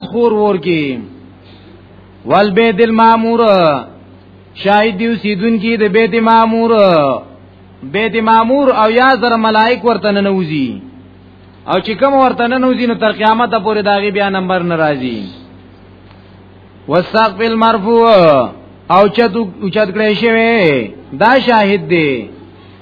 خور ور کی وال بیت المامور شاهد دیو سیدون کی د بیت مامور بیت مامور او یا زر ملائک ورته ننوزی او چې کوم ورته ننوزی نو تر قیامت پورې داغي بیا نمبر ناراضی وساق بالمرفوع او چت او چت کړی شوی دا شاهد دی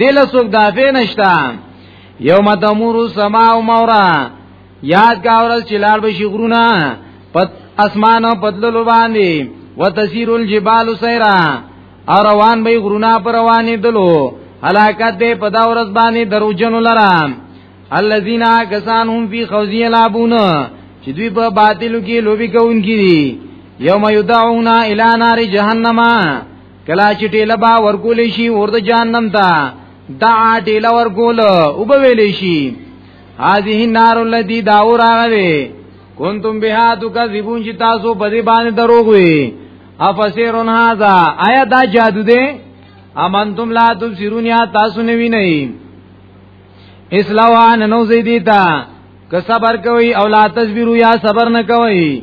دل سوک دافع نشتا یوم تمور سما او مورا یاد کا اورل چې لار بشي غرونه پد اسمان او بدللو باندې وتسير الجبال سيرا او روان به غرونه پر روانې دلو هلاکت به په دا ورځ باندې دروژن لرام الذين كسان هم في خوزي لابون چې دوی په باطلو کې لوبي کوونکي دي یوم یدعون الی نار جهنم کلا چې ټیله با ورکول شي ورته جهنم ته دعا ټیله ورکول او به ویل شي هذه النار التي داور هغه کنتم بها تکذبون چې تاسو په دې باندې دروغ وي افسرون هذا آیا دا جادو دی امنتم لا تبصرون یا تاسو نه وینئ اسلام نو زیدیتا که صبر کوي او لا تصبروا یا صبر نه کوي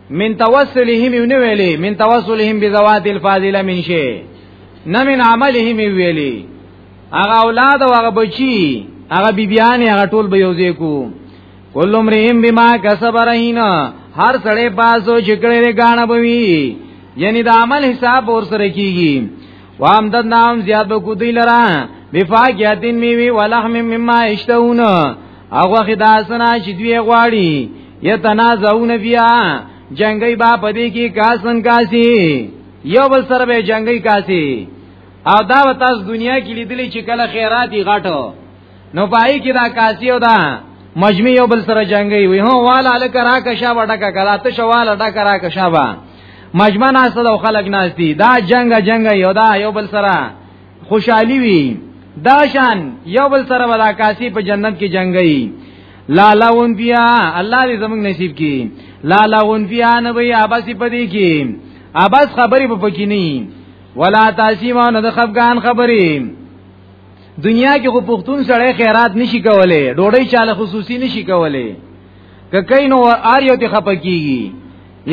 من توسلهم یو ویلی من توسلهم بذوات الفاضله من شی نه من عملهم ویلی هغه اولاد او هغه بچی هغه بیبیانه هغه ټول به یوځې کو کل امرهم بما کسب رهینا هر سړی پاسو چې کړي غاڼه بوي یعنی د عمل حساب ور سره کیږي وام دد نام زیاد بکو دی لرا بفاقیتین میوی ولحم مما اشتون اغوخ داسنا چی دوی غواړي یتنازعون بیا جنگی با پدی کی کاسن کاسی یو بل سره به جنگی کاسی او دا تاسو دنیا کې لیدلی چې کله خیراتي غاټو نو پای کې دا کاسی او دا مجمع یو بل سره جنگي وي هو والا لک را کشا وډکا کلا ته شواله ډکا را کشا با مجمع ناس ته خلک ناس دي دا جنگ جنگ یو دا یو بل سره خوشحالي وي دا شان یو بل سره ولا کاسی په جنت کې جنگي لا لاون بیا الله دې زموږ نصیب کړي لا لاون بیا نه وي اباسي پدې کې اباس خبرې په پکې نه ولا تاسیمانه د خفقان خبرې دنیا کې خو پښتون سړی خیرات نشي کولای ډوډۍ چاله خصوصي نشي کولای که کین نو آر یو ته خپکیږي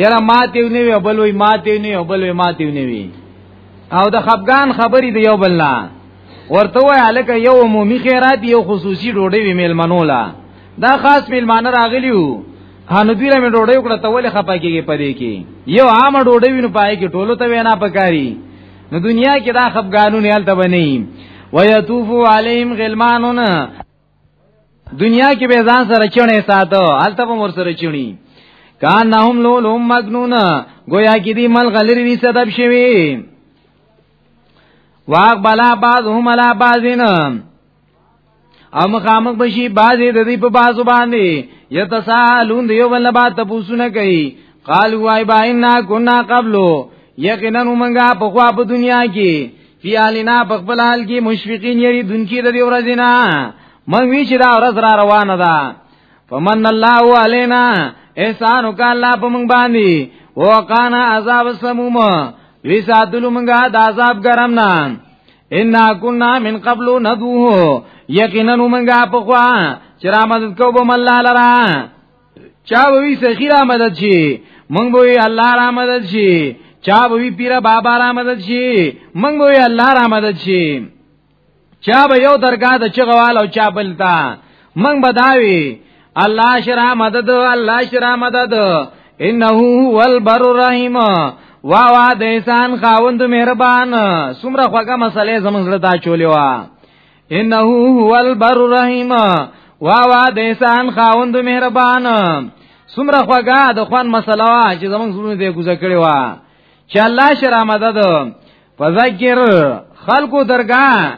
یاره ماته نه وی بل وی ماته نه وی بل وی ماته نه وی او د خفغان خبرې دی یو بل نه ورته وای الکه یو عمومي خیرات یو خصوصي ډوډۍ وی میلمنو لا دا خاص میلمان راغلیو هانو دوی له ډوډۍ وکړه ته ولې خپکیږي پدې کې یو عام ډوډۍ وینو پای کې ټولو ته وینا پکاري نو دنیا کې دا خفګانونه هلته بنئ ويطوفو عليهم غلمانون دنیا کې به ځان سره چونه ساتو هلته به مر سره چونی کان نهم لولو مجنون گویا کې دی مل غلری وی سبب شوی واق بلا بعضهم علا بعضین ام خامق بشي بازي د دې په بازو باندې یتسالون دیو بل با تپوسونه کوي قال وای باینا کنا قبلو یقینا موږ په خوا په دنیا کې فیالنا په خپل حال کې مشفقین یری دونکي د دې ورځې نه موږ وی چې دا ورځ را روانه ده فمن الله علینا احسان وک الله په موږ باندې وقانا عذاب السموم وی ساتلو موږ د عذاب ګرم نه ان كنا من قبل ندوه یقینا موږ په خوا چې را مدد کوو بم الله لرا چا وی سخی را مدد شي موږ وی الله را مدد شي چا وی پیر بابا را مدد شي موږ وی الله را مدد شي چا به یو درګه د چغوال او چا بلتا من بداوی الله شرا مدد الله شرا مدد انه هو البر الرحیم وا وا د انسان خاوند مهربان سمره خوګه مسلې زمونږ زړه دا چولې وا انه هو البر الرحیم وا وا د انسان خاوند مهربان سمره خوګه د خوان مسله وا چې زمونږ زړه دې ګوزه کړې وا چې الله شرا مدد فذکر خلقو درگاه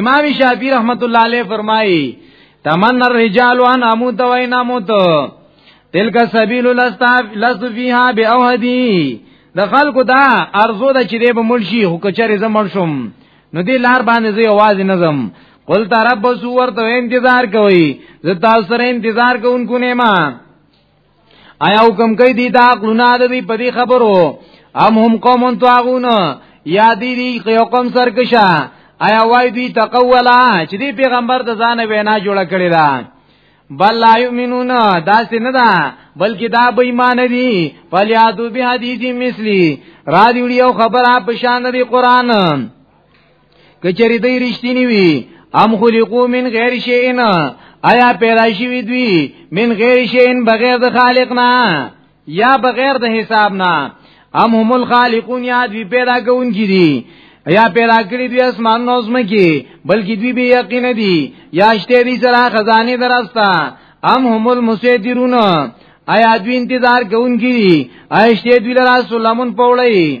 امام شافعی رحمت الله علیه فرمایي تمن الرجال وان اموت وان اموت تلک سبیل لست فیها باوهدی د خلکو دا ارزو د چې به مرشي خو کچره زمړ شوم نو دې لار باندې زه आवाज نه زم قل تربصوا ورته انتظار کوي زه تاسو سره انتظار کوونکو نه ما آیا حکم کوي دي دا عقلونه د دې په دې خبرو ام هم قوم طاغون یا دي دي یو قوم سرکشه آیا وای دي تقولا چې دې پیغمبر د ځان وینا جوړ کړی دا بل لا یؤمنون داسې نه ده بلکې دا بې ایمان دي فلیادو به حدیث مثلی را دی یو خبره په شان دی قران کچری دی رښتینی وی ام خلقو من غیر شیئن آیا پیدا شوی دوی من غیر شیئن بغیر د خالق نه یا بغیر د حساب نه ام هم الخالقون یا دوی پیدا کون کی دی یا پیدا کړی دوی اسمان نو زمکی بلکې دوی به یقین دي یا شته دي سره خزانه درستا ام هم المسیدرون آیا دوی انتظار کوونکی دي آیا شته دوی لرا سلامون پوړی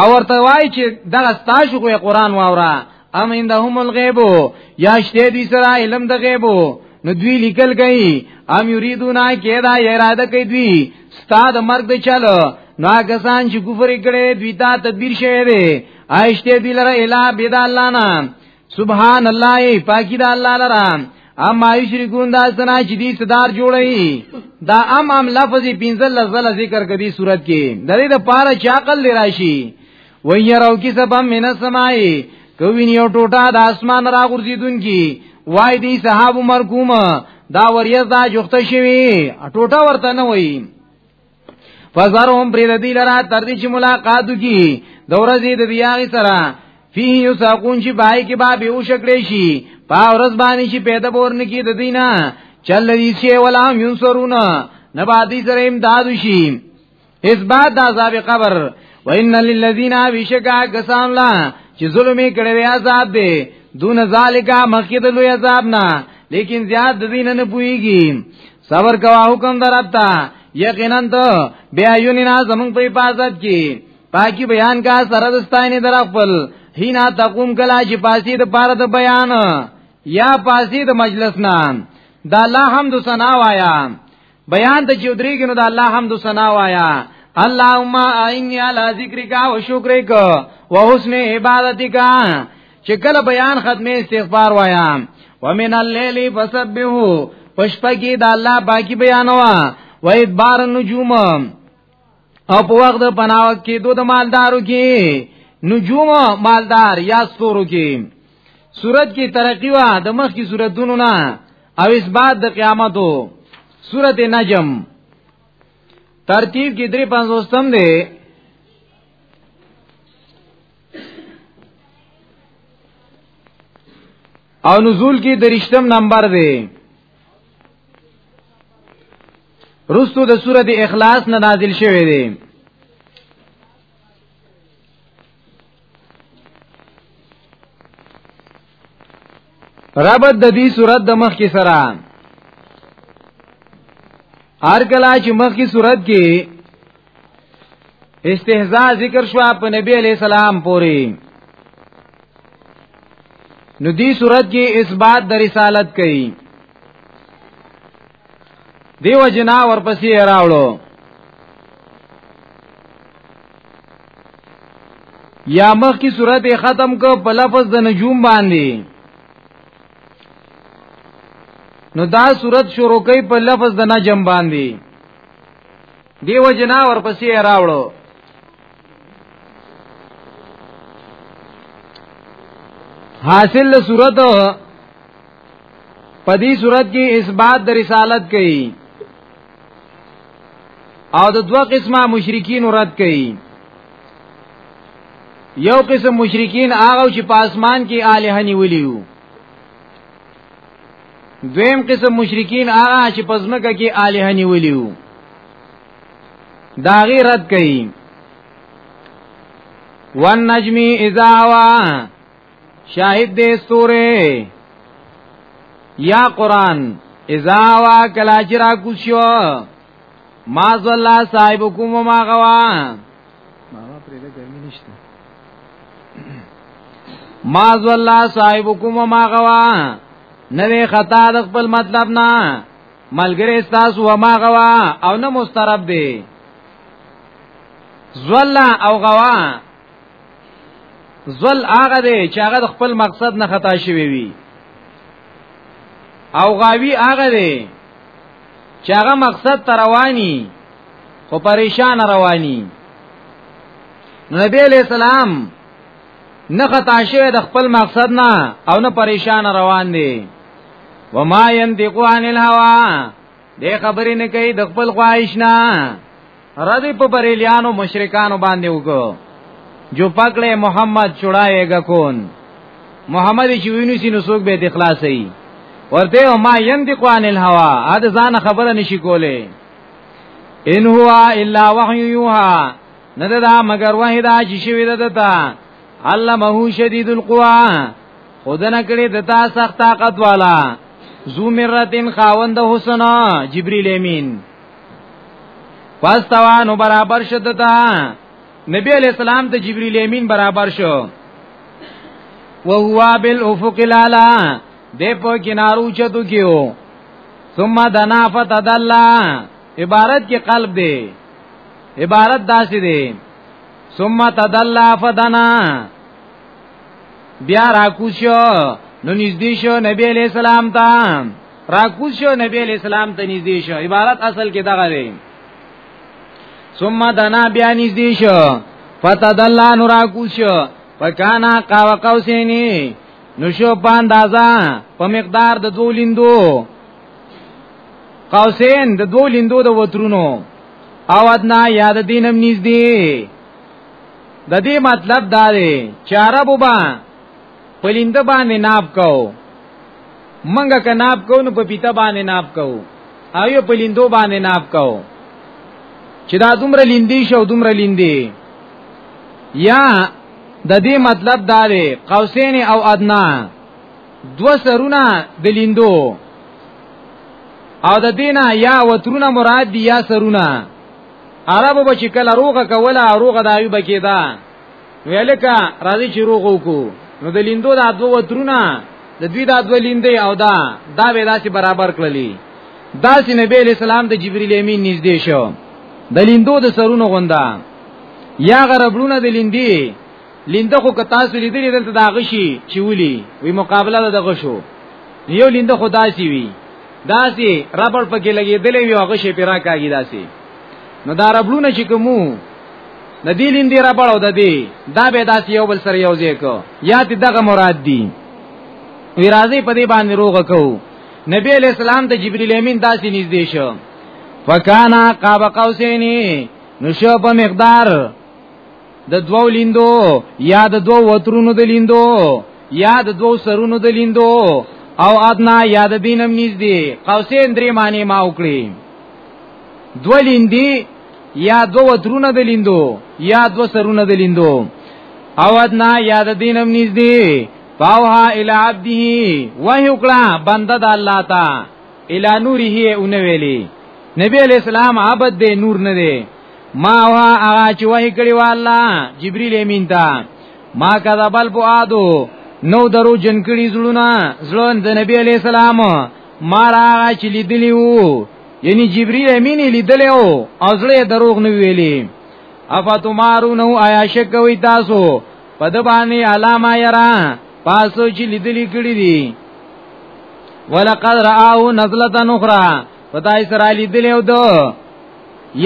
او ورته وای چې دغه ستاسو خو قرآن واورا ام عندهم الغیب یا شته دي سره علم د غیب نو دوی لیکل کوي ام یریدون کېدا اراده کوي دوی ستاد مرګ دی چلو نو هغه سان چې کفر کړي دوی ته تدبیر شوی دی آیشته دي لره الا بيد الله نه سبحان الله پاکی دا الله لرا اما یشرکون دا سنا چې دې صدار جوړي دا ام ام لفظ پنځل لزل ذکر کدي صورت کې د دې د پاره چې عقل لراشي ويرو کی سبا من السماي کوي نیو ټوټه د اسمان را ګرځیدونکي وای دي صحاب مرکوم دا وریځ دا جوخته شوی ټوټه ورته نه وایي فزرهم پرې د دې لرا تر دې چې ملاقات کی د ورځې د بیا سره فيه یساقون چې بای کې با به وشکړې شي په ورځ باندې چې پیدا بورن کې د دینه چل دې شي ولا ينصرون نه باندې سره امداد شي اثبات د عذاب قبر وان للذین بشکا کسان لا چې ظلم کړي وي عذاب دی دون ذالک مخکې د لوی عذاب نه لیکن زیاد دین نه پويږي صبر کوا حکم درپتا یقینا ته بیا یونینا زمون په حفاظت کی پاکی بیان کا سره دستاینه در خپل هینا تقوم کلا چې پاسی د پاره د بیان یا پاسی د مجلس نه دا الله حمد ثنا وایا بیان ته چودریږي نو دا الله حمد ثنا وایا اللهم اعینی علی ذکرک و شکرک و حسن عبادتک چې کله بیان ختمه استغفار وایا ومن الليل فسبحوا پشپګي د الله باقی بیانوا و ادبار النجوم او په وخت د پناو کې دوه مالدارو کې نجوم مالدار یا ستورو کې صورت کې ترقی وا د مخ کې صورتونو نه او اس بعد د قیامتو صورت نجم ترتیب کې 350 تم دی او نزول کې درشتم نمبر دی رستو د سورت اخلاص نه نازل شوه دی ربط د دې صورت د مخ کې سره هر کله چې مخ کې صورت کې استهزاء ذکر شو په نبی علی سلام پوری نو دې صورت کې اثبات د رسالت کوي دیو جنا ورپسې راوړو یا مخ کی صورت ختم کو په لفظ د نجوم باندې نو دا صورت شروع کوي په لفظ د نجم باندې دیو جنا ورپسې راوړو حاصل له صورت پدی صورت کې اثبات د رسالت کوي او د دوه قسمه مشرکین رد کوي یو قسم مشرکین هغه چې په اسمان کې الہ نیولیو دویم قسم مشرکین هغه چې پزمکه کې الہ نیولیو دا غی رد کړي ون نجمی اذا هوا شاهد دې ستوره یا قران اذا هوا کلا چې را کوشو ما صلی صاحبکم وما غوا ما پرې د ګرمي نشته ما صلی صاحبکم وما غوا نوې خطا د خپل مطلب نه ملګری تاسو وما غوا او نه مسترب دی زولا او غوا زول هغه دی چې هغه د خپل مقصد نه خطا شوی وي او غاوی هغه دی چې هغه مقصد ته رواني خو پریشان رواني نبی علیہ السلام نه خطا شوی د خپل مقصد نه او نه پریشان روان دی وما ينطق عن الهوى دې خبرې نه کوي د خپل خواهش نه ردی په بریلیانو مشرکانو باندې وکړو جو پکړه محمد چړایګه کون محمد چې ویني سي نو څوک به د خلاصي ورته ما ينطق عن الهوى ا د ځان خبره نشي کوله ان هو الا وحي يوها نه دا مگر وحي دا چې شوی دتا علمه شدید القوا خودنه کړي دتا سخت طاقت والا زو مرتين خاوند حسنا جبريل امين فاستوانو برابر شدتا نبی علیہ السلام ته جبرئیل امین برابر شو وهو بالافق الاعلى د په کنارو چتو کیو ثم دنا فتدلا عبارت کې قلب دی عبارت داسې دی ثم تدلا فدنا بیا راکوشو نو نږدې شو نبی علیہ السلام ته راکوز شو نبی علیہ السلام ته نږدې شو عبارت اصل کې دغه دی ثم دنا بیا نږدې شو فتدلا نو راکوز شو فکانا قاو قوسینی نو شو پاندازا په مقدار د دوه لیندو قوسین د دوه لیندو د وترونو او ادنا یاد دینم نږدې د دې مطلب دا دی چې عربو باندې پلینده باندې ناب کو منګه که ناب کو نو په پیته باندې ناب کو او یو پلیندو باندې ناب کو چې دا دومره لیندې شو دومره لیندې یا د دې مطلب دا دی قوسین او ادنا دو سرونه د لیندو او د دینه یا وترونه مراد دی یا سرونه عربو به چې کله روغه کوله روغه دایو بکیدا ویلکه راځي چې روغ وکړو نو د لیندو دا دوه وترونه د دوی دا دوه لیندې او دا دا به داسې برابر کړلې داسې نبی علیہ السلام د جبرئیل امین نږدې شو د لیندو د سرونو غوندا یا غربلونه د لیندې لینده خو که تاسو لیدلې دلته دا غشي چې ولي وی مقابله د غشو یو لینده خو داسي وی داسي ربړ پکې لګېدلې وی هغه شي پیرا کاږي داسي نو دا ربلونه چې کومو د دې لیندې را بړو د دې دا به داسې یو بل سره یو ځای کو یا دې دغه مراد دی وی راځي په دې باندې روغه کو نبی علیہ السلام ته جبرئیل امین داسې نږدې شو فکانا قاب قوسینی نشو په مقدار د دوو لیندو یا د دوو وترونو د لیندو یا د دوو سرونو د لیندو او ادنا یا د دینم نږدې قوسین درې معنی ما وکړي دولیندې یا دو وترونه د لیندو یا دو سرونه د لیندو او ادنا یاد دینم نږدې فاوها الی عبده وحی وکړه بنده د الله تا الی نوره اون ویلی نبی علیہ السلام عبد دې نور نه دی ما وا هغه چې وحی کړی و الله جبرئیل امین تا ما کذب الفؤادو نو درو جن کړي زړونه زړه د نبی علیہ السلام ما را چې لیدلی وو یعنی جبرئیل امین لیدل او ازله دروغ نه ویلی افتمارونه آیا شک کوي تاسو په د باندې علامه یرا پاسو چې لیدلې کړې دي ولقد راو نزله اخرى پتاي سره لیدلې او دو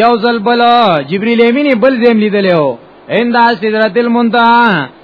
یو ځل بل جبرئیل امین بل زم لیدلې او عند سدرۃ المنتهى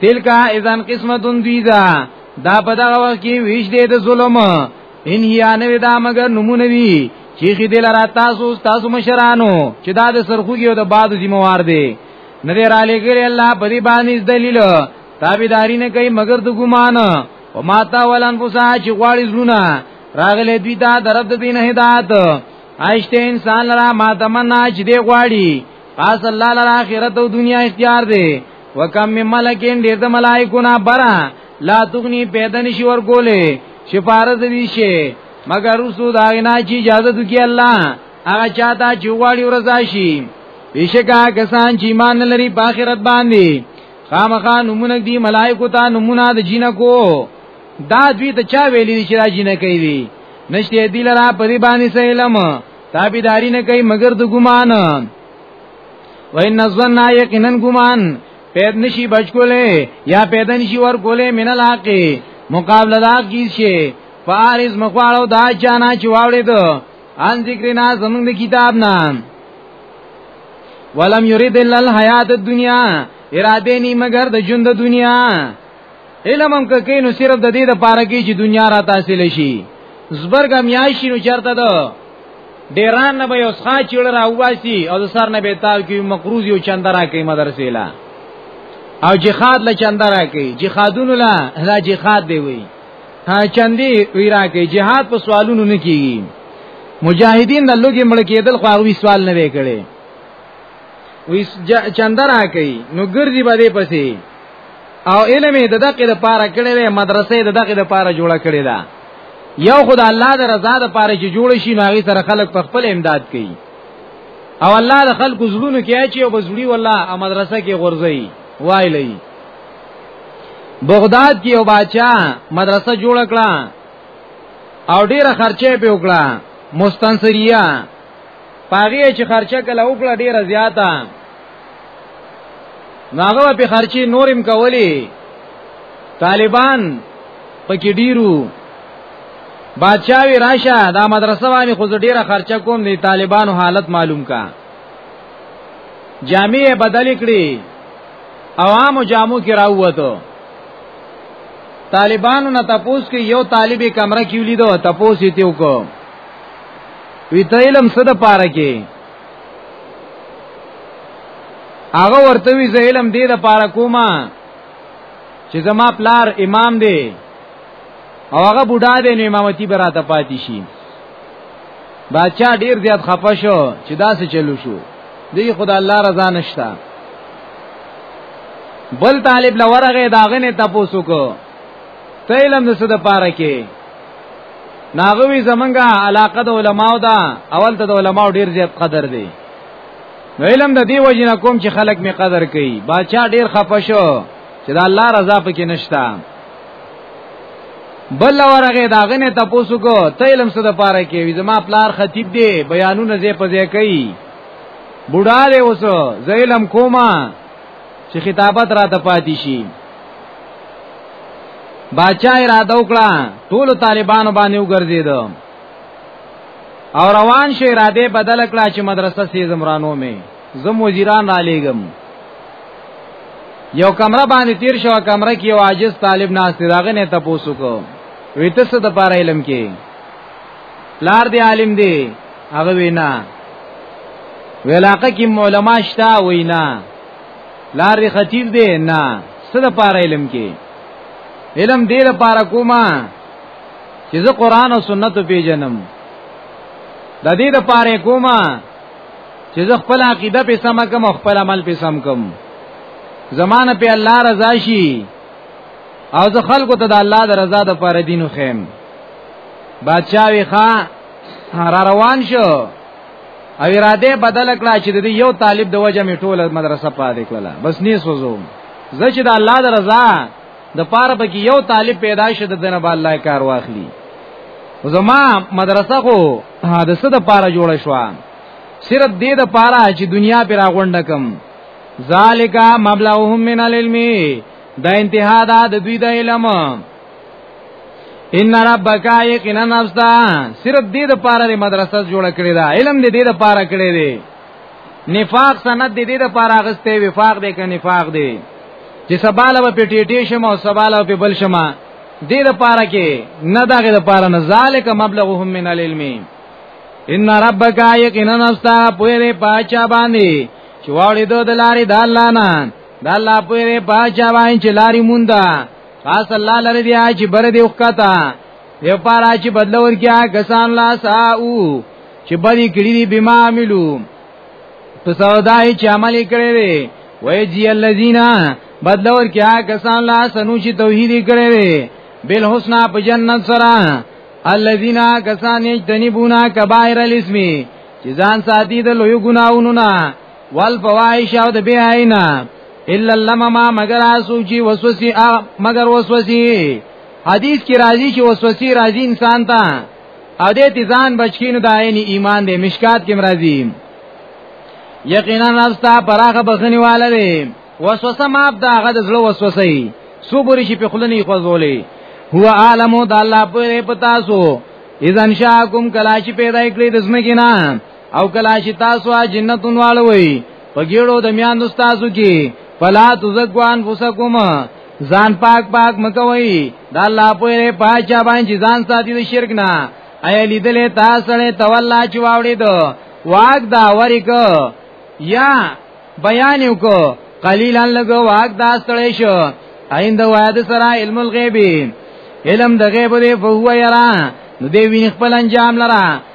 تلکا اذن قسمتون دیزا دا په دغه وخت کې ویش دی د ظلم ان هي نه دا مگر نمونه وی چې خې دل را تاسو تاسو مشرانو چې دا د سرخوږي او د باد ذمہوار دی نه دی را لګری الله په دې باندې دلیل تابعداري نه کوي مگر د ګمان او ماتا ولن پوسا چې غواړي زونه راغله دوی دا درب د دین هدایت آیشته انسان لرا ما تمنا چې دی غواړي پاس الله لرا آخرت او دنیا اختیار دی وکم من ملکین ډیر د ملائکونا برا لا تغنی پیدا نشي ورکولې شفارت دي شي مگر رسو دا نه چې اجازه دوی الله هغه چاته چې واړی ورزا شي بشکا کسان چې ایمان لري په آخرت باندې خامخا نمونه دي ملائکو ته نمونه د جنکو دا دوی ته چا ویلي چې را جنکې دي نشته دی لرا په دې باندې سلام تابعداري نه کوي مگر د ګمان وان ظن یقینا ګمان پید نشي بچ کولې یا پید نشي ور کولې من الحق مقابله دا کی شي فارز مخواړو دا چانا چې واولې ته ان ذکرنا زمونږ د کتاب نه ولم یرید الا الحیات الدنیا اراده نی مگر د ژوند د دنیا علم هم کوي نو صرف د دې لپاره کې چې دنیا را تحصیل شي زبرګ میاشي نو چرته ده ډیران نه به اوس خا چیړ را واسي او سر نه به تاو کې مقروض یو چندرا کې مدرسې لا او جهاد له چندرا کې جهادون لا لا جهاد دی وی ها چندي ویرا کې جهاد په سوالونو نه کیږي مجاهدین د لوګي مړ کېدل خو هغه سوال نه وکړي وی چندرا کوي نو ګرځي باندې پسې او علم د دقه د پاره کړي وي مدرسې د دقه د پاره جوړه کړي دا یو خدای الله د رضا د پاره چې جوړ شي ناغي سره خلق په خپل امداد کوي او الله د خلکو زړونو کې اچي او بزړي والله ا مدرسه کې غورځي وایلی بغداد کې یو بچا مدرسه جوړ کړه او ډیره خرچه په وکړه مستنصریه پاغي چې خرچه کله وکړه ډیره زیاته ناغه په خرچي نورم کولی طالبان پکې ډیرو بادشاہوی راشه دا مدرسه باندې خو ډیره خرچه کوم دی طالبانو حالت معلوم کا جامعې بدل کړي عوامو جامو کې راووتو طالبانو نه تپوس کې یو طالب کمره کې ولیدو تپوس یې تیو کو وی ته علم څه د پاره کې هغه ورته وی زه علم دې د پاره کومه چې زما پلار امام دی او هغه بوډا دی نو امامتی براته پاتې شي بادشاہ ډیر زیات خفه شو چې دا څه چلو شو دی خدای الله رضا نشتا بل طالب لورغه داغه نه تاسو کو ته علم د څه د پاره کې ناغوی زمنګه علاقه د علماو ده اول ته د علماو ډیر زیات قدر دی نو علم د دی وجنه کوم چې خلک می قدر کوي باچا ډیر خپه شو چې د الله رضا پکې نشتا بل ورغه دا غنه تاسو کو ته علم څه د پاره کې وي زما پلار خطیب دی بیانونه زې پځې کوي بوډا دی اوس زه علم کومه چې خطابت را ته پاتې شي باچا اراده وکړه ټول طالبانو باندې وګرځید او روان شو اراده بدل کړه چې مدرسه سي زمرانو می زم وزیران را لېګم یو کمره باندې تیر شو کمره کې یو عاجز طالب ناس راغې نه تاسو کو ویته څه د پاره علم کې لار دی عالم دی هغه وینا ولاقه کې علماء شتا وینا لار خطیب دی نه صد پار علم کې علم دې لپاره کومه چې زه قران او سنت پیژنم د دې لپاره کومه چې زه خپل عقیده په سم کوم خپل عمل په سم کوم زمانه په الله رضا شي او زه خلکو ته د الله د رضا د پاره دینو خیم بادشاہ وی خان را روان شو او اراده بدل کړه چې د یو طالب د وجه می ټوله مدرسه پاتې کړه بس نه سوزو زه چې د الله د رضا د پاره به کې یو طالب پیدا شه د دنه الله کار واخلي زما مدرسه خو د څه د پاره جوړ شو صرف دې د پاره چې دنیا پر اغونډه کم ذالک مبلغهم من العلم دا انتها دا د دوی د علم ان ربک یقینا نفسا صرف دې د پاره د مدرسې جوړ کړی دا علم دې دې د پاره کړی دی نفاق سند دې دې د پاره غسته وفاق دې ک نفاق دې چې سباله په ټیټې شم او سباله په بل شمه دې د پاره کې نه دغه د پاره نه ذالک مبلغهم من العلم ان ربک یقینا نفسا پوهه پاچا باندې چې واړې دو د لارې د الله نه د الله پوهه پاچا باندې چې لارې مونږه خاص الله لره دی چې بر دی وکتا یو پارا چې بدلور کیا کسان لا ساو چې بری کړی دی بما عملو په سودای چې عمل کړی وي وای جی الذین بدلور کیا کسان لا سنو چې توحید کړی وي بل حسنا په جنت سره الذین کسان یجتنبون کبائر الاسم چې ځان ساتي د لوی ګناونو نه والفواحش او د بی عینا الا لمما مگر اسو چې وسوسه مگر وسوسه حدیث کې راځي چې وسوسه راځي انسان ته او دې تیزان بچکینو د عین ایمان دې مشکات کې مرضی یقینا راستا پراخه بخنی واله دې وسوسه ماپ دا غد زړه وسوسه ای صبرې شي په خلنی خوځولې هو عالمو د الله په پتا سو اذن شاکم کلا چې پیدا کړی د زمکینا او کلا چې تاسو جنتون والوي په ګیړو د میان استادو کې فلا تزکوان فسکم ځان پاک پاک مکوي دا الله په پاچا باندې ځان ساتي د شرک نه ایا لیدلې تاسو له تولا چې واوړې دو واګ دا وریک یا بیان وکړه قلیلا لګو واګ دا ستړې شو ایند واد سره علم الغیب علم د غیب دی فهو یرا نو دی وین خپل انجام لره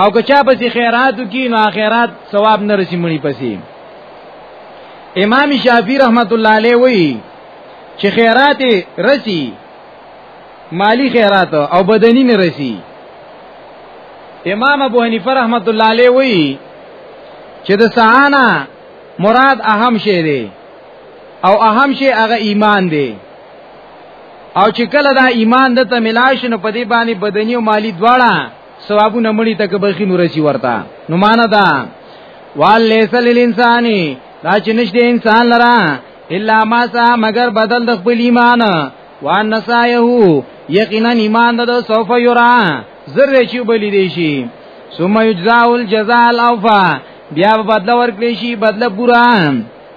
او که چا پسې خیرات کی نو خیرات ثواب نه رسی مړي پسې امام شافعی رحمت الله علیه وی چې خیرات رسی مالی خیرات او بدنی نه رسی امام ابو حنیفه رحمت الله علیه وی چې د سعانا مراد اهم شی دی او اهم شی هغه ایمان دی او چې کله دا ایمان د ته ملاش نو په دې باندې بدني او مالی دواړه ثوابونه مړي تک بخي نور شي ورته نو مان دا وال ليس للانسان دا چې نشته انسان لرا الا ما سا مگر بدل د خپل ایمان وان نسایه یقینا ایمان د سوف یرا زر شي بلی دی شي ثم یجزاء الجزاء الاوفا بیا بدل ورکړي شي بدل پورا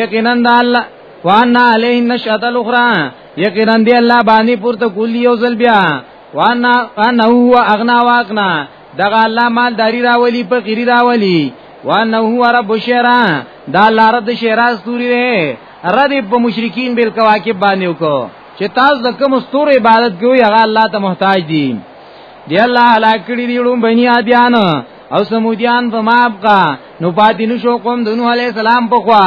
یقینا د الله وان علیه نشأت الاخرى یقینا دی الله باندې پورته کولی یو ځل بیا وان ان هو اغنا واغنا دغه الله مال داری راولی په غیری راولی وان هو رب شرا دا الله رد شرا استوری وی رد په مشرکین بل کواکب باندې وکړو چې تاسو د کوم ستور عبادت کوی هغه الله ته محتاج دي دی الله هلاک کړی دی لوم بنی آدیان او سمودیان په مابقا نو پاتې نشو قوم د نوح علی السلام په خوا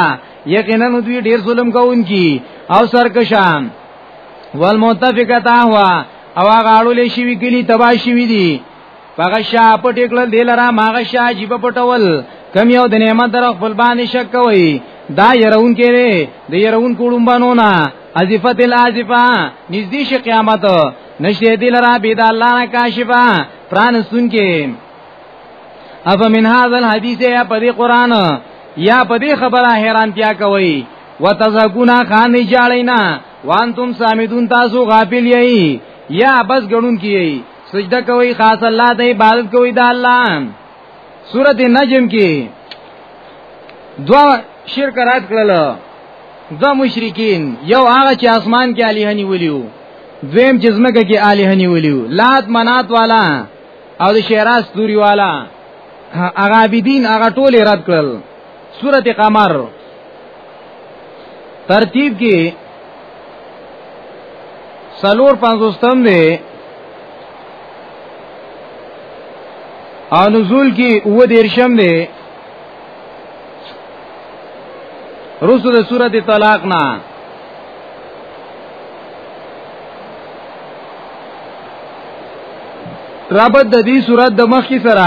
یقینا دوی ډیر ظلم کوونکی او سرکشان والمتفقه هوا او هغه اړولې شي وکړي تبا شي وي دي هغه شا پټ کړل دلرا ماغه شا جیب پټول کم یو د نعمت در خپل باندې شک کوي دا يرون کړي د يرون کوړم بانو نه ازفت الازفه نږدې شي قیامت نشته دلرا بيد الله کاشفه پرانستون کې اف من هذا الحديث یا په دې قران یا په دې خبره حیرانتیا کوي وتزکونا خان جالینا وانتم سامدون تاسو غافل یی یا بس غړون کیی سجده کوي خاص الله ته عبادت کوي د الله سورت نجم کې دوا شرک رات کړل دوا مشرکین یو هغه چې اسمان کې الہ نیولیو دویم چې زمکه کې الہ نیولیو لات منات والا او د شیراز دوری والا هغه عابدین هغه ټول رد کړل سورت قمر ترتیب کې سلور پنځوستم دی او نزول کې او دیرشم دی رسو د سورت طلاق نه رابط د دې سورت د مخ کی سره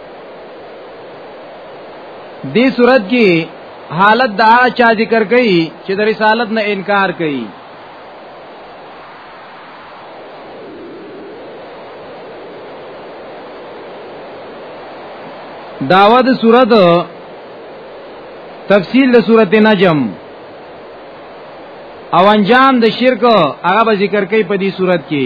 دې صورت کې حالت دا چا ذکر کړي چې د رسالت نه انکار کوي داود صورت تفصیل د صورت نجم او انجام د شرک هغه به ذکر کوي په دې صورت کې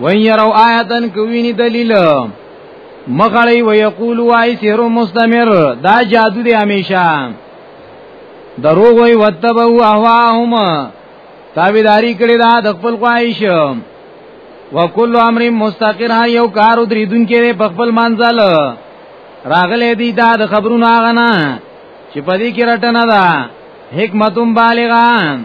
وین یرو آیتن کوینی دلیل مغړی و یقول وای سیر مستمر دا جادو دی همیشه دروغ وی وتبو اهواهم تابعداری کړی دا د خپل خواهش وکل امر مستقر یو کار درېدون کې په خپل منځل راغلې دي دا د خبرونو هغه نه چې پدې کې رټنه ده حکمتون بالغان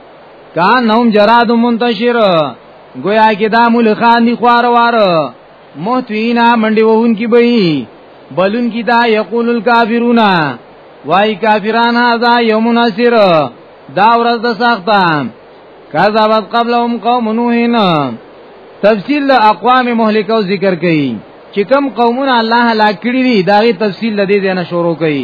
کان نوم جراد منتشر گویا کې دا مول خان دی خوار وار محتوینا منډي وون کی بئی بلون کی دا یقول الکافرون وای کافران هذا یوم نصر دا ورځ د سخته کذبت قبلهم قوم نوح تفصیل د اقوام مهلکو ذکر کړي چې کم قومونه الله هلاک کړي دي دا غي تفصیل لدی دینه شروع کړي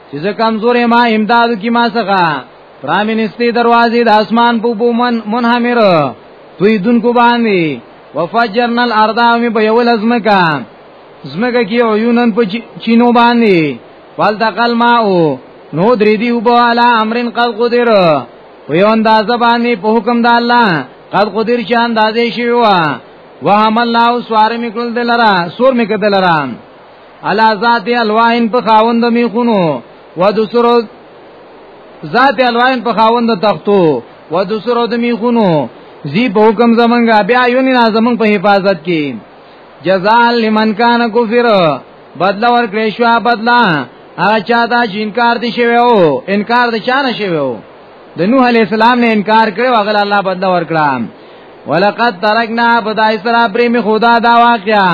چې زه کمزورې ما امدادو کی ما څخه پرامنستی دروازې د اسمان په بو من منحمر توی دن کو باندې وفجرنا الارض می په یو لزمکا زمکا کی عیونن په چینو باندې فالتقل ماو نو درې دی وبو علی امرن قد قدر په یو اندازه باندې په حکم د الله قد قدر چې اندازې شوی و وهم الله سوار میکل دلرا سور میکل دلرا علا ذات الواین په خاوند میخونو و د سرو ذات الواین په خاوند تختو و د سرو د میخونو زی په حکم زمنګا بیا یونی نا زمنګ په حفاظت کې جزاء لمن کان کفر بدلا ور کړې شو بدلا هغه چا دا چې انکار دي شوی او انکار د چا نه شوی او د نوح علی السلام نه انکار کړو هغه الله بدلا ور کړم ولقد ترکنا بدای سره پریم خدا دا واقعا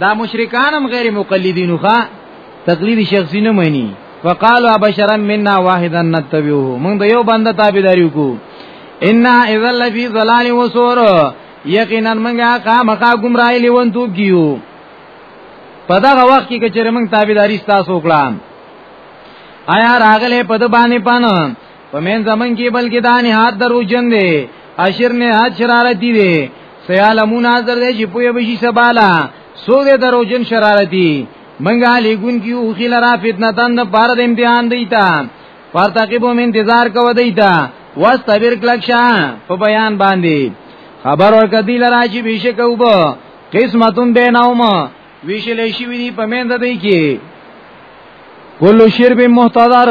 دا مشرکان هم غیر مقلدین خو تقلید شخصی نه مانی وقالوا بشرا منا واحدا نتبعه موږ د یو بنده تابعداري کو ان اذا لفی ظلال وسور یقینا موږ خامخا گمراهی لیون تو کیو په دا وخت کې چې موږ تابعداري تاسو وکړه آیا راغله په د باندې پانه په مین زمن کې بلکې دا نه حد درو جن دی اشر نه حد شرارتی دی سیالمون حاضر دی چې پوی بشي سبالا سو دې درو جن شرارتی منګه لګون کیو خل را فتنه تند پار د امتحان دیتا پرتقیبو من انتظار کو دیتا واستبر کلک شاه په بیان باندې خبر ورکړه دی لرا چې بشک وب قسمتون بیناوم ویشلې شي وی په مند دی کې کل شرب محتضر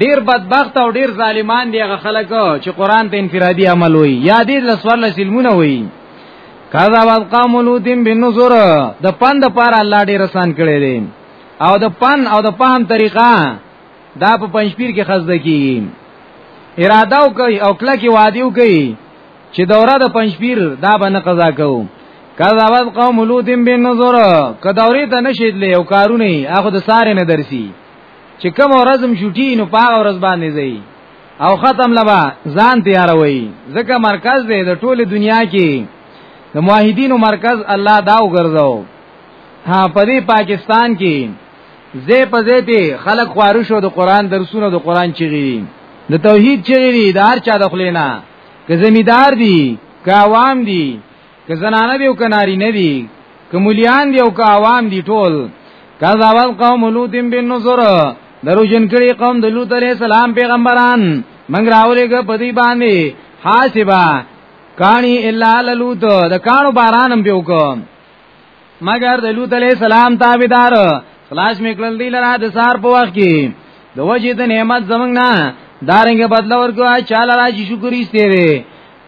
ډیر بدبخت او ډیر ظالمان دی هغه خلک چې قران ته انفرادي عمل وایي یا دې لسوار لسلمونه وایي کذا واد قوم لوط بنذر د پند پر الله ډیر آسان کړی دی او د پن او د پهم طریقه دا په پنځپیر کې خزده کیږي اراده او کوي او کله کې وادیو کوي چې دوره د پنځپیر دا به نه قضا کوو کذا واد قوم لوط بنذر که دورې ته نشیدلې او کارونه هغه د ساره نه درسي چې کوم ورځ هم شوټي نو په ورځ باندې ځي او ختم لبا ځان تیاروي ځکه مرکز دی د ټوله دنیا کې د موحدینو مرکز الله دا وګرځاو ها په دې پاکستان کې زه په زه ته خلک خوارو شو د قران درسونه د قران چیږي د توحید چیږي د هر چا د خلینا که زمیدار دي که عوام دي که زنانه دی او که ناری نه دی که مليان دی او که عوام دی ټول کذاوال قوم لوتم بن نصر درو جن کړي قوم د لوط عليه السلام پیغمبران منګ راولېګ پدی باندې حاسبا کانی الا لوط د کانو بارانم به وکم مگر د لوط علیہ السلام تابعدار خلاص میکړل دی لرا د سار په وخت کې د وجې د نعمت زمنګ نه دارنګ بدل ورکو چاله راځي شکر ایستې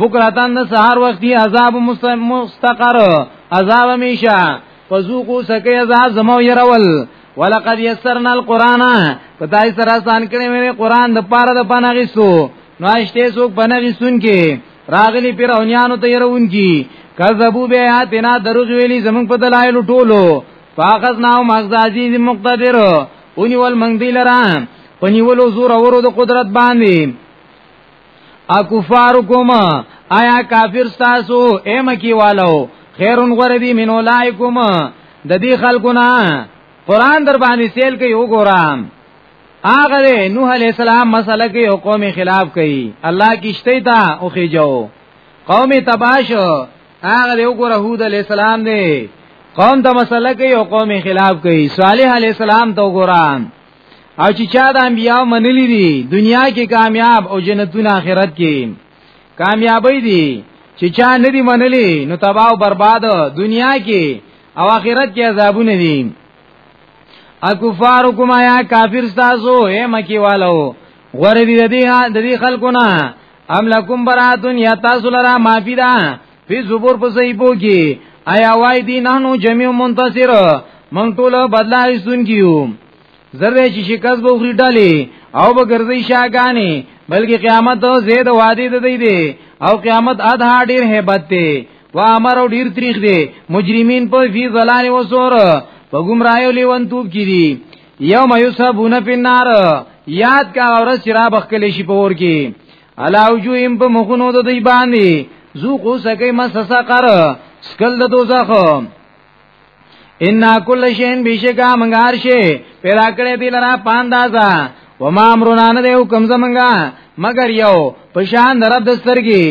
بکراتان د سهار وخت دی عذاب مستقر عذاب میشه فذوقوا سکه عذاب زمو يرول ولقد يسرنا القران پتاي سره آسان کړي مې قران د پاره د پناغيسو نو اشته سو پناغيسون کې راغلي پیرونیانو ته يرون کی کذبو به آتنا دروغ ویلي زمون په دلایل ټولو فاخذ ناو مغز عزیز مقتدر اونی ول منګ دی لرا پنیولو زور اورو د قدرت باندې ا کفار کوما آیا کافر تاسو اے مکی والو خیرون غردی من اولائکم د دې خلقنا قران در باندې سیل کوي وګورم اغه نوح علی السلام مسله کې حکم خلاف کوي الله کیشته تا او خېجو قوم تباش اغه یو ګره هود علی السلام دی قوم د مسله کې حکم خلاف کوي صالح علی السلام تو ګورم او چې چا د انبیاء منلي دي دنیا کې کامیاب او جنتونه آخرت کې کامیابی دي چې چا نه دي منلي نو تباہ او برباد دنیا کې او آخرت کې عذابونه دي اکفار کوما یا کافر تاسو اے مکی والو غره دې دې د دې خلکو نه ام لکم براتون یا تاسو لرا معافی ده فی زبور په زیبو کې آیا وای دی نه نو جميع منتصر مونږ ټول بدلا ایستون کیو زره چې شکست به خوري ډالې او به ګرځي شاګانی بلکې قیامت او زید وادي د دی دی او قیامت اده ډیر hebat دی و امر او ډیر تاریخ دی مجرمین په فی ظلال و سور په گمراهی لیوان توپ کړي یوم یصبون فی النار یاد کا اورس شراب خکلی شي پور کې علا وجوهم په مخونو د دوی باندې ذوقو سکه مس سقر سکل د دوزخ ان کل شین بشکا منګار شي پیدا کړې دی لرا پاندازا وما امرنا نه دی حکم زمنګا مگر یو پشان درب دسترګي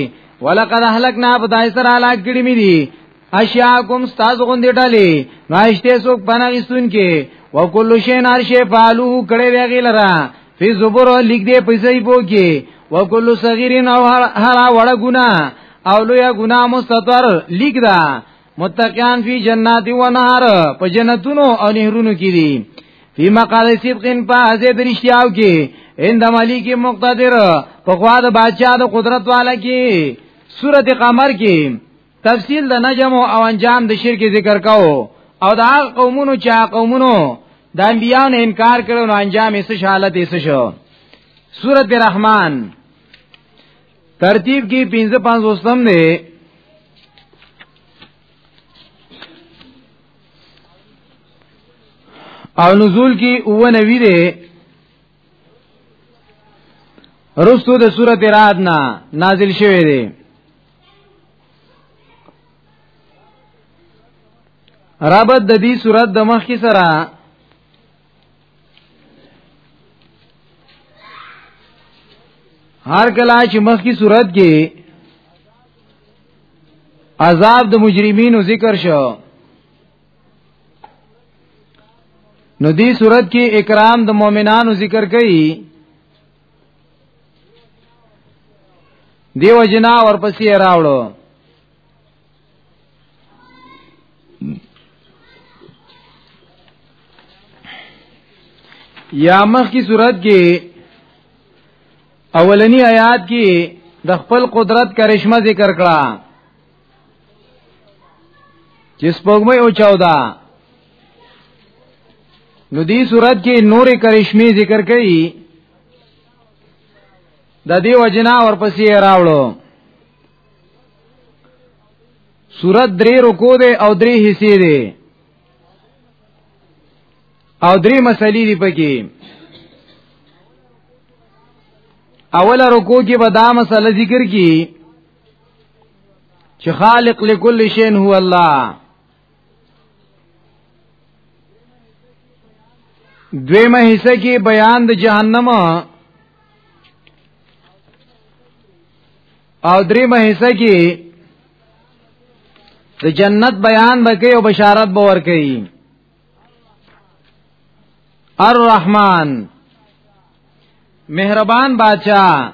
ولقد اهلکنا بدای سره هلاک کړی می دي اشیا کوم استاد غوندې ټالي ناشته سوک پناغستون کې وکل شین هر شی فعلوه کړي ویغی لرا فی زبر لیک دی په ځای بو کې وکل صغیرین او هر وړه ګنا او لوی ګنا مستتر لیک دا متقیان فی جنات و نهر په جنتونو او نهرونو کې دي فی مقال صدقین په ازه درشتیاو کې اند ملک مقتدر په خوا د بادشاہ د قدرت والا کې سورت قمر کې تفصیل د نجم او انجام د شرک ذکر کاو او دا قومونو چې قومونو د انبیانو نه انکار کړو نو انجام یې څه حالت یې څه شو سورت الرحمن ترتیب کې 15 5 وسم نه او نزول کې او نوی دی رستو د سورت راد نه نازل شوی دی رابط د دې صورت د مخ کی سره هر کله چې مخ کی صورت کې عذاب د مجرمینو ذکر شو نو دی صورت کې اکرام د مؤمنانو ذکر کړي دیو جنا ورپسې راوړو یا مخ کی صورت کې اولنی آیات کې د خپل قدرت کرشمه ذکر کړه چې سپوږمۍ او چودا نو دې صورت کې نورې کرشمه ذکر کړي د دې وجنا ورپسې راوړو سورت درې رکو ده او درې حصے ده او درې مسلې دي پکې اوله رکو کې به دا مسله ذکر کی چې خالق لكل شيء هو الله دویمه حصہ کې بیان د جهنم او دریمه حصہ کې د جنت بیان بکې او بشارت به ور کوي الرحمن مهربان بادشاہ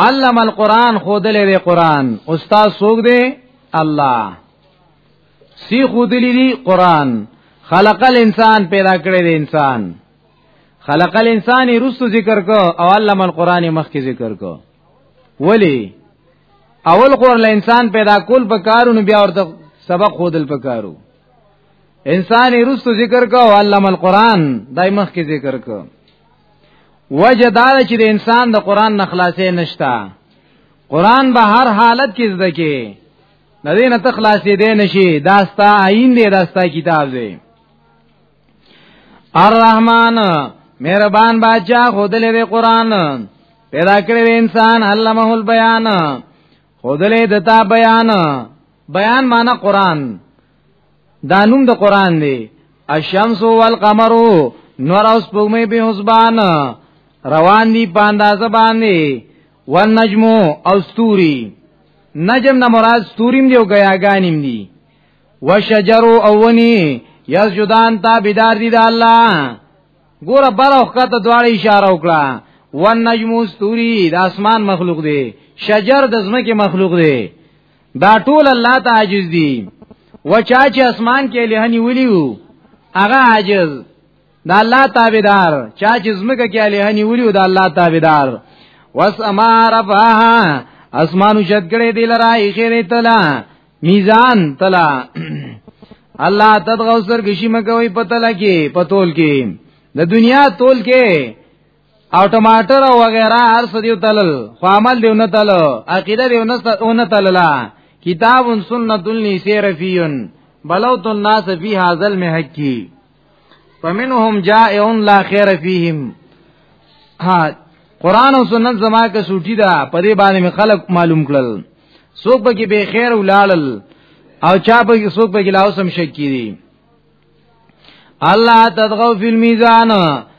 علم القرآن خودلې دی قرآن استاد سوګ دی الله سی خودلې دی قرآن خلق الانسان پیدا کړی دی انسان خلق الانسان رستو ذکر کو او علم القرآن مخکې ذکر کو ولی اول خور له انسان پیدا کول په کارونو بیا ورته سبق خودل په کارو انسان رستو ذکر کو او علم القرآن دای مخکې ذکر کو وجه دا چې د انسان د قرآن نخلاصې نشتا قرآن به هر حالت کې زده کې ندین ته خلاصې دې نشي داستا عین دې داستا کتاب دې الرحمن مهربان بادشاہ خودلې وی قران پیدا کړی انسان علمه البیان خودلې دتا بیان بیان معنی قران دا نوم د قران دی الشمس والقمر نور اوس پومې به حسبان روان دي پانداز باندې والنجم او ستوري نجم نه مراد ستوریم دی او غیاګانیم دی وشجرو اونی یسجدان تا بدار دی د الله ګور بل وخت دواړه اشاره وکړه ون نجم استوری د اسمان مخلوق دی شجر د زمکه مخلوق دی دا ټول الله ته عاجز دي وچا چې اسمان کې لهنی ولیو هغه عاجز د الله تابعدار چا چې زمکه کې لهنی ولیو د الله تابعدار واسما رفعها اسمانو شد کړي دلرای خیره تلا میزان تلا الله تدغو سر کشی مکوي پتل کې پتول کې د دنیا تول کې او ټماټر او وغیرہ هر څه دیو تلل خو عمل دیو نه تلل عقیده دیو نه تلل کتاب سنت النسیر فیون بلوت الناس فی هذا المحکی فمنهم جائع لا خير فيهم ها قران او سنت زما کې سوټی دا په دې باندې مې خلق معلوم کړل څوک به کې به خیر ولالل او چا به کې څوک به کې لاوسم شک کیږي الله تدغو فی الميزان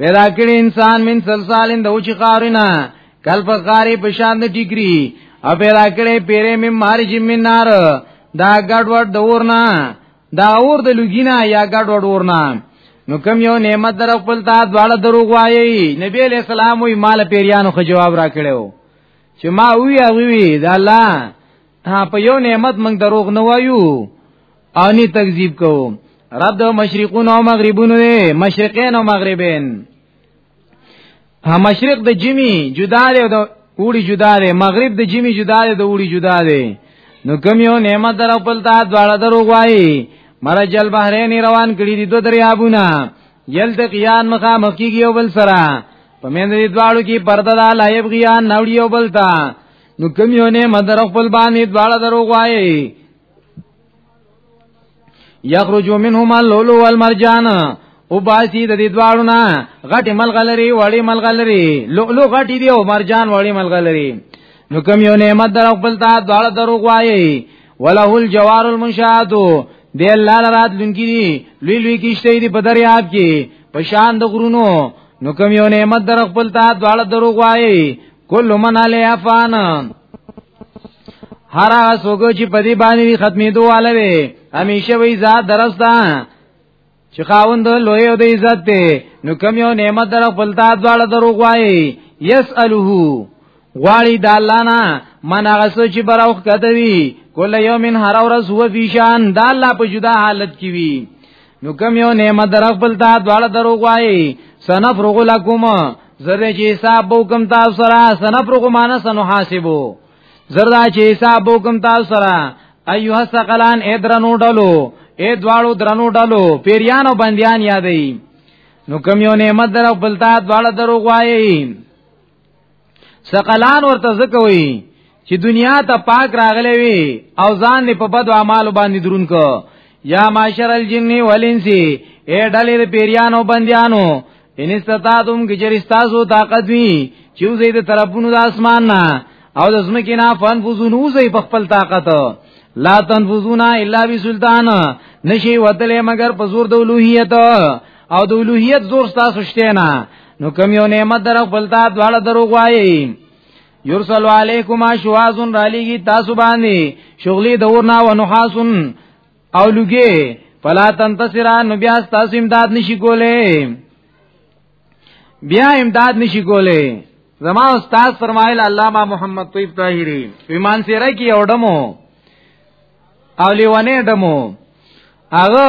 پیدا کړی انسان من سلسالین د اوچ خارینا کل په خاری په شان د ټیکری او پیدا کړی پیرې مم مارج من نار دا ګډ وډ د ورنا دا اور د لګینا یا ګډ وډ ورنا نو کوم یو نعمت در خپل تا دواړه دروغ وایي نبی علیہ السلام وی مال پیریانو خو جواب را کړو چې ما وی هغه وی دا الله په یو نعمت موږ دروغ نه وایو انی تکذیب کو رب د مشرقون او مغربون دی مشرقین او مغربین ها مشرق د جمی جدا دی او د اوړي جدا دی مغرب د جمی جدا دی د اوړي جدا دی نو کوم یو نعمت در خپل ته دواړه درو غوايي مرجل بحرین روان کړي دي دو دریابونه یلتقیان مخا مخکیږي او بل سره پمند دي دواړو کې پرده لا لایب غیان نوړي او بلتا نو کوم یو نعمت در خپل باندې دواړه درو غوايي یخرج منهما اللؤلؤ والمرجان او باسی د دې دواړو نه غټي ملغلري وړي ملغلري لؤلؤ غټي دی او مرجان وړي ملغلري نو کوم یو نعمت در خپل ته دواړه دروغ وایي وله الجوار المنشات دی الله لرات لونګي دی لوی لوی کیشته دی په دریاب کې په شان د غرونو نو کوم یو نعمت در خپل ته دواړه دروغ وایي کله من علی افان هر هغه څوک چې په دې باندې ختمې دواله وي همیشه وي ذات درستا چې خاوند لوی او د عزت دی نو کوم یو نعمت در خپل تا دواله دروغ وایي یسالوه غواړي د الله نه من هغه څه چې براوخ کته وي کله یو من هر ورځ هو فی شان د الله په جدا حالت کې وي نو کوم یو نعمت در خپل ته دواړه دروغ وایي سنفرغ لکم زره چې حساب وکم تاسو سره سنفرغ معنا سنو حاسبو زردا چې حساب وکم تاسو سره ایوه سقلان ادرنو ډلو اے دواړو درنو ډلو پیریان او بندیان یادې نو کوم یو نعمت در خپل ته دواړه دروغ وایي سقلان ورته ځکه وي چې دنیا ته پاک راغلی وي او ځان یې په بد اعمالو باندې درون کو یا معاشر الجن والانس اے ډلې پیریانو بندیانو ان استطاعتم کجرستاسو طاقت وی چې وزې د طرفونو د اسمان نه او د زمکې نه فن فزونو زې په خپل طاقت لا تنفذونا الا بسلطان نشي وتلې مگر په زور د اولوہیت او د اولوهیت زور تاسو شته نه نو کوم یو نعمت در خپل تا دواړه دروغ وایي یرسل علیکم شوازن رالیږي تاسو باندې شغلی دورنا و نحاسن او لګي فلا تنتصران نو بیا تاسو امداد نشي کوله بیا امداد نشي کوله زما استاد فرمایل علامه محمد طیب طاهری ایمان سره کی اوډمو او لیوانه ډمو هغه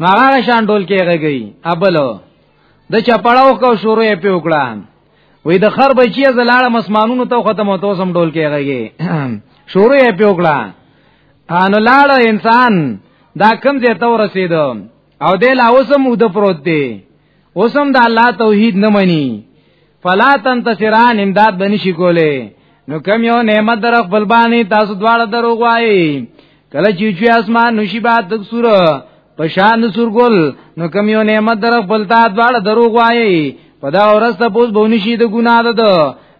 نو هغه شان ډول کې غږی ابلو د چا پړاو کو شروع یې په وکړه وې د خر بچی زلاړه مسمانونو ته ختم او توسم ډول کې غږی شروع یې په وکړه ان لاړ انسان دا کم دې ته ورسېدو او دې لا اوسم ود پروت دی اوسم د الله توحید نه مني فلا تنتصران امداد بنی شي کوله نو کم یو نعمت در خپل باندې تاسو دواړه دروغ وایي کله چې چې اسمان نشي باد د سور په شان سور ګل نو کم یو نعمت در خپل تا دواړه دروغ وایي په دا ورځ ته پوس بونی شي د ګناه ده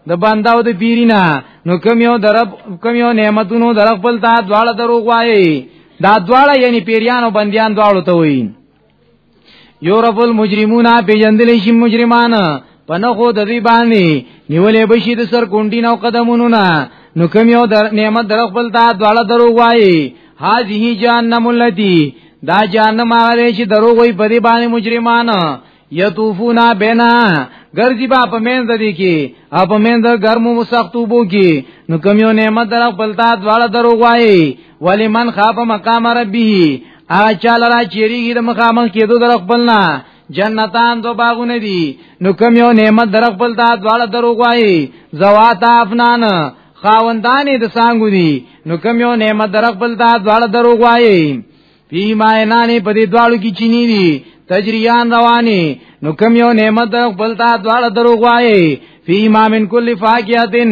د بانداو د پیرینا نو کم یو درب کم یو نعمتونو در خپل تا دواړه دروغ وایي دا دواړه یعنی پیریانو بندیان دواړو ته وایي یورب المجرمون پیجندل شي مجرمان پنخو د دې باندې نیولې بشي د سر کونډي نو قدمونو نه نو کوم یو در نعمت در خپل تا دواړه درو وایي هذه جهنم التي دا جهنم هغه چې درو وي په دې باندې مجرمان یطوفونا بنا ګرځي با په مین ددی کې اپ مین د ګرمو مسختو بو کې نو کمیو نعمت در خپل تا دواړه درو غوايي ولی من خاف مقام ربه هغه چاله را چیریږي د مخامخ کېدو در خپل نه جنتان دو باغونه دي نو کوم یو نعمت در خپل ته دواړه درو غوايي زوات افنان خاوندانې د سانګو دي نو کوم یو نعمت در خپل ته دواړه درو غوايي پی ما نانې په دې دواړو کې چینی دي تجریان رواني نو کوم یو نعمت در خپل ته دواړه درو غوايي فی ما من کل فاکیاتن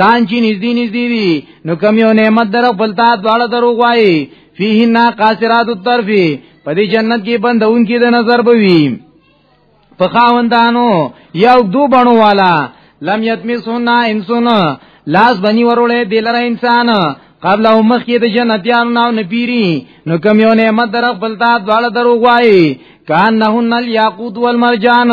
دان چې نږدې نږدې دي نو کوم یو نعمت در خپل تا دواړه درو غوايي فيه نا قاصرات الطرف په دې جنت کې بندون کې د نظر بوي په خاوندانو یو دو بڼو والا لم یتمسون انسون لاس بنی ورولې دلر انسان قبل او مخ کې د جنتیان نو نپیری نو کوم یو نعمت در خپل تا دواړه درو غوايي کان نهن الیاقوت والمرجان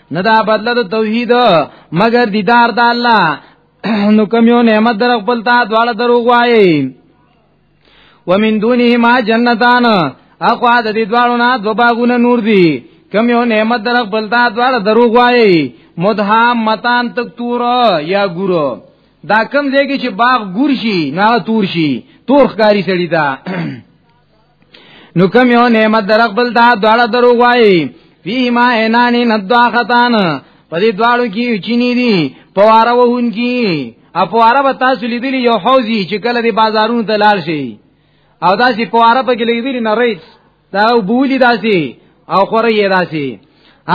نه دا بدله د توحید مگر دیدار د الله نو کوم یو نعمت در خپل تا دواړه دروغ وایي ومن دونهما جنتان اخوا د دې دواړو نه دو باغونه نور دي کوم یو نعمت در خپل تا دواړه دروغ وایي مدهام متان تک تور یا ګورو دا کم ځای کې چې باغ ګور شي نه تور شي تور ښکاری سړی دا نو کوم یو نعمت در خپل دا دواړه درو وایي فی ما انانی ندوا خطان پدې دواړو کې چینی دي پواره وون کې اپواره به تاسو لیدلی یو حوزی چې کله دی بازارونو ته لاړ شي او دا چې پواره په کې لیدلی نه ریس دا بولی داسي او خوره یې راسي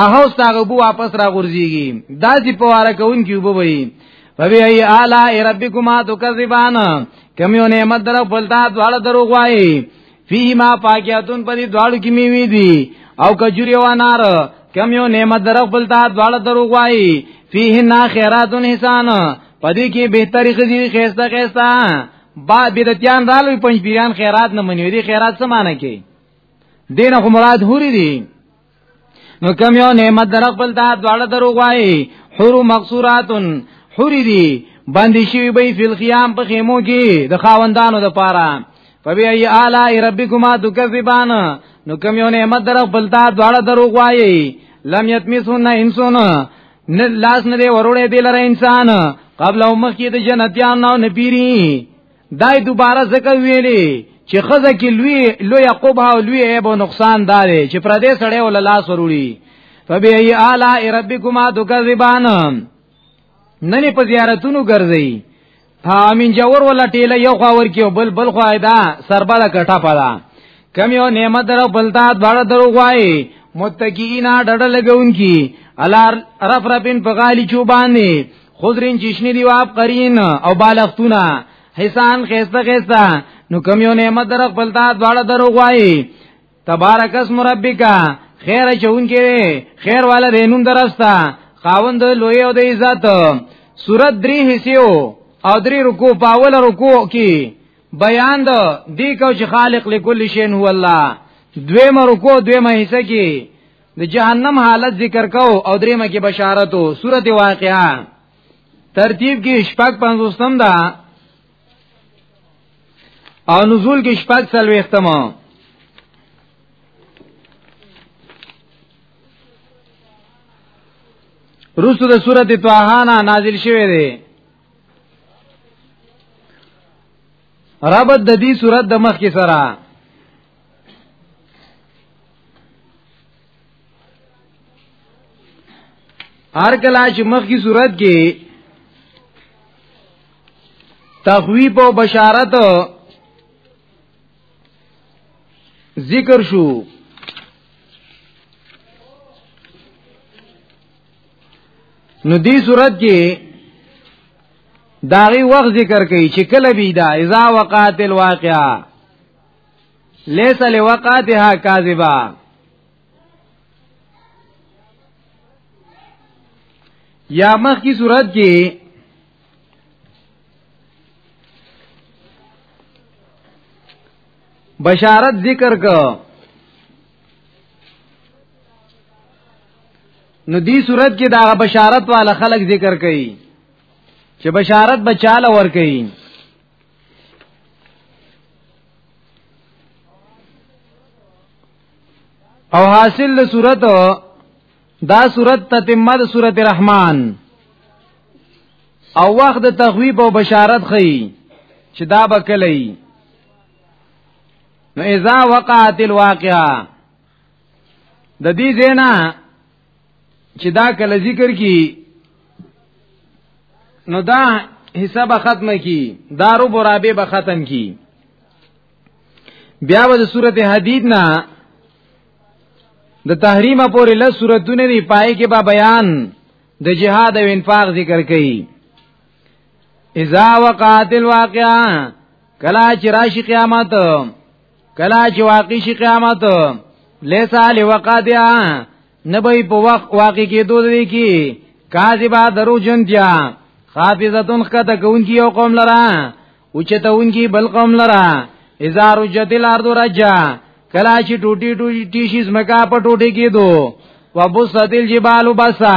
هغه ستاغه بو واپس را غورځيږي داسې پواره کون کې وبو وي فبی ای اعلی ربکما تکذبان کم یو نعمت در پلتا دواړه درو غوای فيه ما پاکیاتون پدې دواړو کې میوي دي او کجوري و نار کم یو نعمت در پلتا دواړه درو غوای فيه نا خیراتون حسان پدې کې بهتري خزي خيسته خيسته با بدتيان رالوي پنځ پیران خیرات نه منوي دي خیرات څه معنی کوي دینه خو مراد حوری دي نو کم یو نعمت در خپل ته دواړه درو غواي حور مقصوراتن حوری دي باندې شي به فل خيام په خیمو کې د خاوندانو د پاره فبی ای اعلی ربکما تکذبان نو کم یو نعمت در خپل ته دواړه درو غواي لم یتمسون انسون نه لاس نه دی وروړې دی لره انسان قبل او مخکې د جنتیان نو نه پیری دای دوباره ځکه ویلي چې خزه کې لوی لوی قبه او لوی عیب او نقصان دار چې پر دې سړی ول لاس وروړي فبای اعلی ربکما تکذبان ننې په زیارتونو ګرځي امین جوور ولا ټیله یو خوا ورکی او بل بل خوا ایدا سرباله کټه پدا کم یو نعمت درو بلتا دواړه درو غوای متقینا ډډه لګونکی الار رف رپین په غالی چوبانی خضرین چشنی دی واب قرین او بالغتونا حسان خیسته خیسته نو کم یو نعمت در خپل تا دواړه درو غوای تبارک اسم ربک خیر چون کې خیر والا رینون درستا خاوند لوی او د عزت سورۃ دری حصو او دری رکوع پاول رکوع کې بیان د دې کو چې خالق لكل شی هو الله دویمه رکوع دویمه حصہ کې د جهنم حالت ذکر کو او درېمه کې بشارت او سورته واقعا ترتیب کې شپږ پنځوستم ده او نزول کې شپږ سلويختم رسو د سورته طه نه نازل شوه دی ربط د دې سورته د مخ کې سره هر کله چې مخ کی صورت کې تخویب او بشارت ذکر شو نو دی صورت کې داغي وخت ذکر کوي چې کله بي دا اذا وقات الواقعه ليس لوقاتها كاذبا یا مخ کی صورت کې بشارت ذکر کو نو دی صورت کې دا بشارت والا خلق ذکر کړي چې بشارت بچاله ور کوي او حاصل د صورت دا صورت تتمه د صورت رحمان او وخت د تخویب او بشارت خي چې دا بکلی نو اذا وقعت الواقعه د دې زینا چې دا کله ذکر کی نو دا حصہ به ختمه کی دارو برابه به ختم کی بیا و د سورته حدید نه د تحریم پورې له سورتونه دی پای کې با بیان د جهاد او انفاق ذکر کړي اذا وقعت الواقعه کلا چې راشي قیامت کلا چې واقع شي قیامت لیسا لوقاتیا نبی په وخت واقع کېدو دی کی کاذبا درو جنتیا خافزتون خطا کونکی یو قوم لرا اوچتونکی بل قوم لرا اذا رجت الارض رجا کلا چې ټوټي ټوټي شي زمکا په ټوټي کېدو وبسطل جبال بسا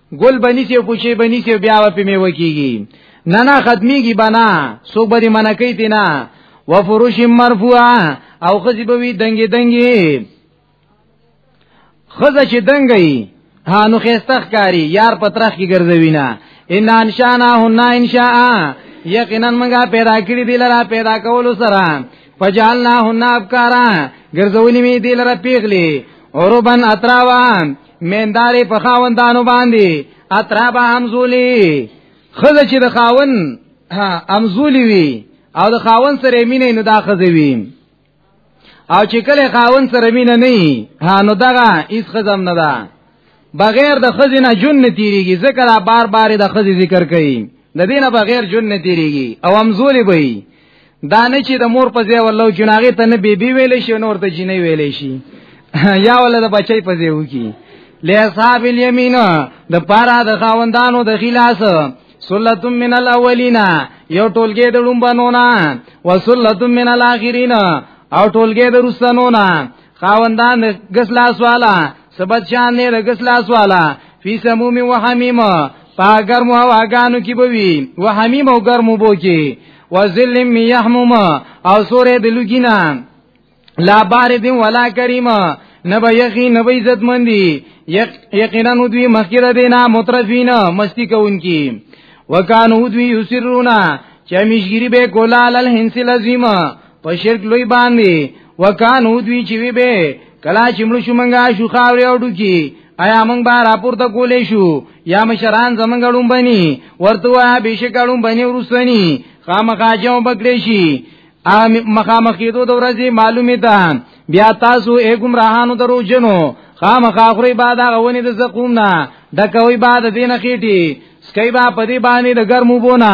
ګل بنی سی کوچی بنی سی بیا په میوه کیږي نه نه ختميږي بنا سو بری منکې تینا وفروش مرفوعه او خزی به وی دنګي دنګي خزه چې دنګي ها نو خيستخ کاری یار پترخ کی ګرځوي نه ان انشانا هن انشاء یقینا موږ پیدا کړی دی لرا پیدا کول سره فجعلنا هن ابکارا ګرځولې می دی لرا پیغلی اوربن اتراوان میندارې په خاوندانو باندې اترابا همزولی خزه چې د خاون همزولی وي او د خاون سره مینه نه دا خزه وي او چې کله خاون سره مینه نه ها نو دغه هیڅ خزم نه ده بغیر د خزې نه جون نه تیریږي ذکر بار بار د خزې ذکر کوي د دینه بغیر جون نه تیریږي او همزولی وي دا نه چې د مور په ځای ولو جناغه ته نه بیبي ویلې شي نور ته جنې ویلې شي یا ول د بچي په ځای وکی لاصحاب الیمین د پارا د خاوندانو د خلاص سلت من الاولین یو ټولګه د لومبانو نه وسلت من الاخرین او ټولګه د رسنو نه خاوندان غسلا سوالا سبت شان نه لګس لاس والا فی سموم و حمیم پا گرم و آگانو کی بوی و حمیم و گرم بو کی و ظلم می یحموم او سور دلوگینا لا بارد ولا کریم نبا یخی نبا عزت مندی یقینا دوی مخکې د دینا مترفین مستی کوونکی وکانو دوی یسرونا چې مشګری به کولا لل هنسل عظیمه په شرک لوی باندې وکانو دوی چې وی به کلا چې مړ شو منګه شو خاورې او ډوکی ایا موږ به راپورته کولې شو یا مشران زمونږ لوم بني ورته وه بشک لوم بني ورسني خامخا جواب بکړې شي مخامخ کېدو د ورځې معلومه ده بیا تاسو ای ګمراهانو درو جنو خامخا خوري بعد غونې د زقوم نه ډکوي بعد دین خېټي سکي با پدی باندې د ګرمو بونه